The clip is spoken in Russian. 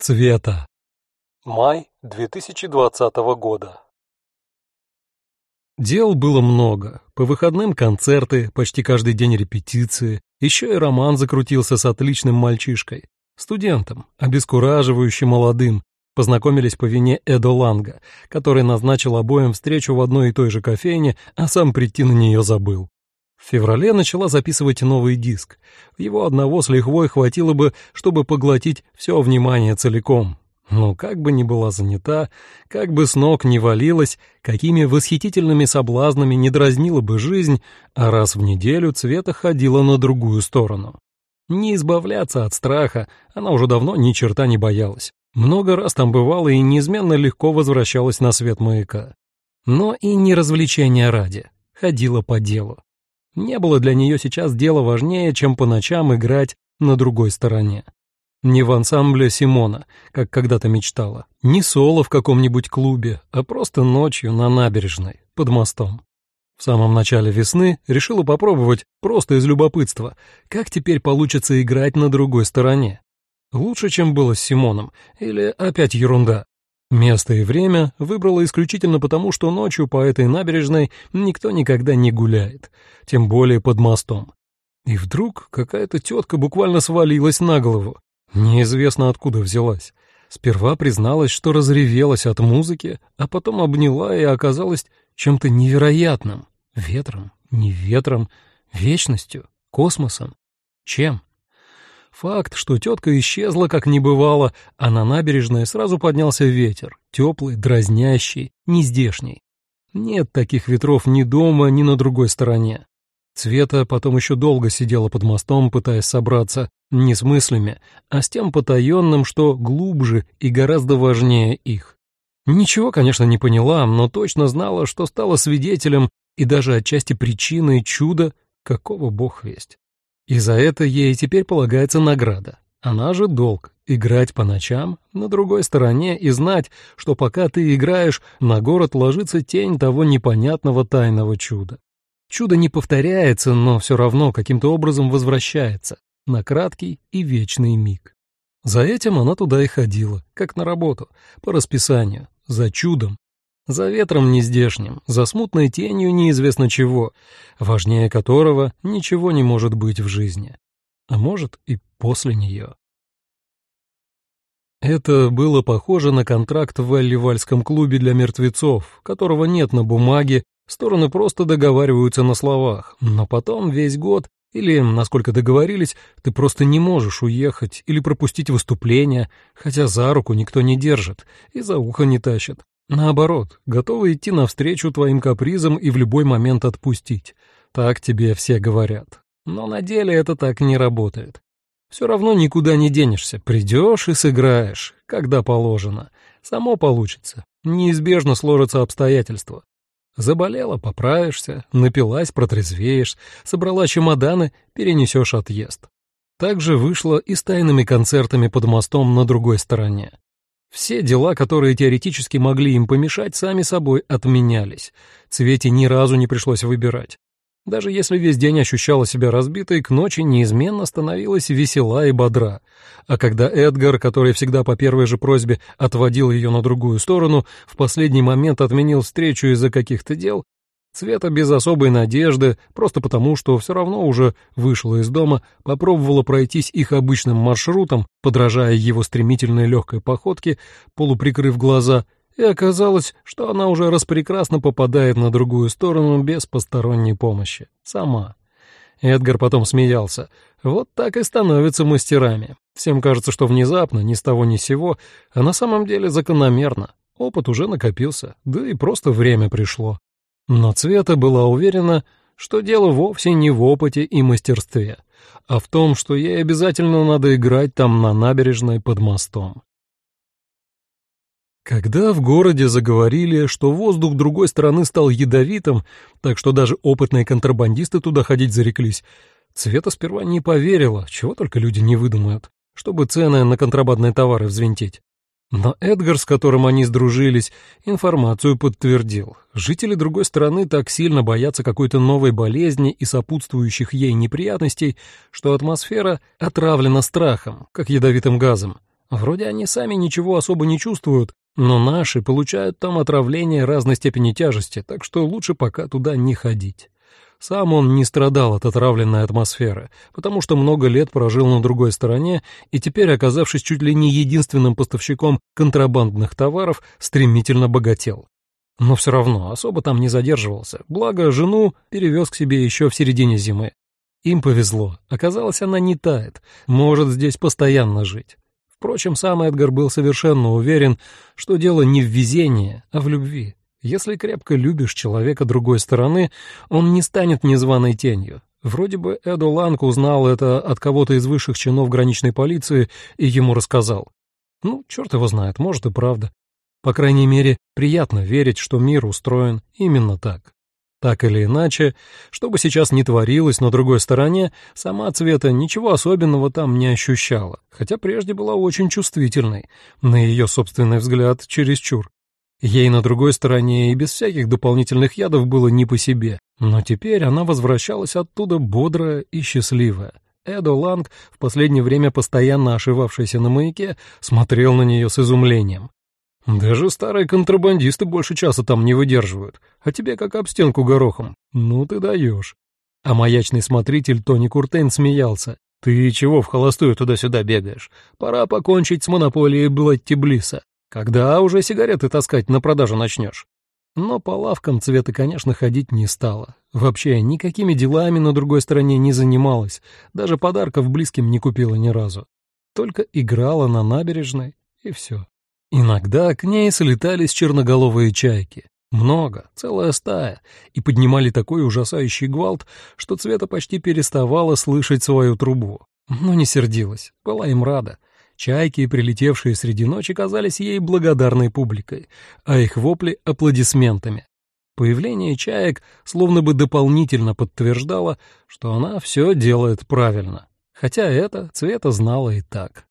Цвета. Май 2020 года. Дел было много. По выходным концерты, почти каждый день репетиции. Еще и роман закрутился с отличным мальчишкой. Студентом, обескураживающе молодым. Познакомились по вине Эдо Ланга, который назначил обоим встречу в одной и той же кофейне, а сам прийти на нее забыл. В феврале начала записывать новый диск. Его одного с лихвой хватило бы, чтобы поглотить все внимание целиком. Но как бы ни была занята, как бы с ног не валилась, какими восхитительными соблазнами не дразнила бы жизнь, а раз в неделю Цвета ходила на другую сторону. Не избавляться от страха она уже давно ни черта не боялась. Много раз там бывала и неизменно легко возвращалась на свет маяка. Но и не развлечения ради. Ходила по делу. Не было для нее сейчас дела важнее, чем по ночам играть на другой стороне. Не в ансамбле Симона, как когда-то мечтала, не соло в каком-нибудь клубе, а просто ночью на набережной, под мостом. В самом начале весны решила попробовать, просто из любопытства, как теперь получится играть на другой стороне. Лучше, чем было с Симоном, или опять ерунда. Место и время выбрала исключительно потому, что ночью по этой набережной никто никогда не гуляет, тем более под мостом. И вдруг какая-то тетка буквально свалилась на голову. Неизвестно откуда взялась. Сперва призналась, что разревелась от музыки, а потом обняла и оказалась чем-то невероятным. Ветром, не ветром, вечностью, космосом. Чем? Факт, что тетка исчезла, как не бывало, а на набережной сразу поднялся ветер, теплый, дразнящий, нездешний. Нет таких ветров ни дома, ни на другой стороне. Цвета потом еще долго сидела под мостом, пытаясь собраться не с мыслями, а с тем потаенным, что глубже и гораздо важнее их. Ничего, конечно, не поняла, но точно знала, что стала свидетелем и даже отчасти причиной чуда, какого бог весть. И за это ей теперь полагается награда. Она же долг — играть по ночам на другой стороне и знать, что пока ты играешь, на город ложится тень того непонятного тайного чуда. Чудо не повторяется, но все равно каким-то образом возвращается на краткий и вечный миг. За этим она туда и ходила, как на работу, по расписанию, за чудом, за ветром нездешним, за смутной тенью неизвестно чего, важнее которого ничего не может быть в жизни. А может и после нее. Это было похоже на контракт в Элливальском клубе для мертвецов, которого нет на бумаге, стороны просто договариваются на словах, но потом весь год или, насколько договорились, ты просто не можешь уехать или пропустить выступление, хотя за руку никто не держит и за ухо не тащит. Наоборот, готовы идти навстречу твоим капризам и в любой момент отпустить. Так тебе все говорят. Но на деле это так не работает. Все равно никуда не денешься. Придешь и сыграешь, когда положено. Само получится. Неизбежно сложатся обстоятельства. Заболела — поправишься, напилась — протрезвеешь, собрала чемоданы — перенесешь отъезд. Так же вышло и с тайными концертами под мостом на другой стороне. Все дела, которые теоретически могли им помешать, сами собой отменялись. Цвете ни разу не пришлось выбирать. Даже если весь день ощущала себя разбитой, к ночи неизменно становилась весела и бодра. А когда Эдгар, который всегда по первой же просьбе отводил ее на другую сторону, в последний момент отменил встречу из-за каких-то дел, Света без особой надежды, просто потому, что все равно уже вышла из дома, попробовала пройтись их обычным маршрутом, подражая его стремительной легкой походке, полуприкрыв глаза, и оказалось, что она уже распрекрасно попадает на другую сторону без посторонней помощи. Сама. Эдгар потом смеялся. Вот так и становятся мастерами. Всем кажется, что внезапно, ни с того ни сего, а на самом деле закономерно. Опыт уже накопился, да и просто время пришло. Но Цвета была уверена, что дело вовсе не в опыте и мастерстве, а в том, что ей обязательно надо играть там на набережной под мостом. Когда в городе заговорили, что воздух другой стороны стал ядовитым, так что даже опытные контрабандисты туда ходить зареклись, Цвета сперва не поверила, чего только люди не выдумают, чтобы цены на контрабандные товары взвинтить. Но Эдгар, с которым они сдружились, информацию подтвердил. Жители другой страны так сильно боятся какой-то новой болезни и сопутствующих ей неприятностей, что атмосфера отравлена страхом, как ядовитым газом. Вроде они сами ничего особо не чувствуют, но наши получают там отравление разной степени тяжести, так что лучше пока туда не ходить. Сам он не страдал от отравленной атмосферы, потому что много лет прожил на другой стороне и теперь, оказавшись чуть ли не единственным поставщиком контрабандных товаров, стремительно богател. Но все равно особо там не задерживался, благо жену перевез к себе еще в середине зимы. Им повезло, оказалось, она не тает, может здесь постоянно жить. Впрочем, сам Эдгар был совершенно уверен, что дело не в везении, а в любви. Если крепко любишь человека другой стороны, он не станет незваной тенью. Вроде бы Эдо Ланг узнал это от кого-то из высших чинов граничной полиции и ему рассказал. Ну, черт его знает, может и правда. По крайней мере, приятно верить, что мир устроен именно так. Так или иначе, что бы сейчас ни творилось на другой стороне, сама Цвета ничего особенного там не ощущала, хотя прежде была очень чувствительной, на ее собственный взгляд, чересчур. Ей на другой стороне и без всяких дополнительных ядов было не по себе, но теперь она возвращалась оттуда бодрая и счастливая. Эдо Ланг, в последнее время постоянно ошивавшийся на маяке, смотрел на нее с изумлением. «Даже старые контрабандисты больше часа там не выдерживают, а тебе как об стенку горохом. Ну ты даешь». А маячный смотритель Тони Куртейн смеялся. «Ты чего в холостую туда-сюда бегаешь? Пора покончить с монополией Блатти Блиса. Когда уже сигареты таскать на продажу начнешь? Но по лавкам цвета, конечно, ходить не стала. Вообще никакими делами на другой стороне не занималась, даже подарков близким не купила ни разу. Только играла на набережной, и все. Иногда к ней слетались черноголовые чайки. Много, целая стая, и поднимали такой ужасающий гвалт, что Цвета почти переставала слышать свою трубу. Но не сердилась, была им рада. Чайки, прилетевшие среди ночи, казались ей благодарной публикой, а их вопли — аплодисментами. Появление чаек словно бы дополнительно подтверждало, что она все делает правильно, хотя это Цвета знала и так.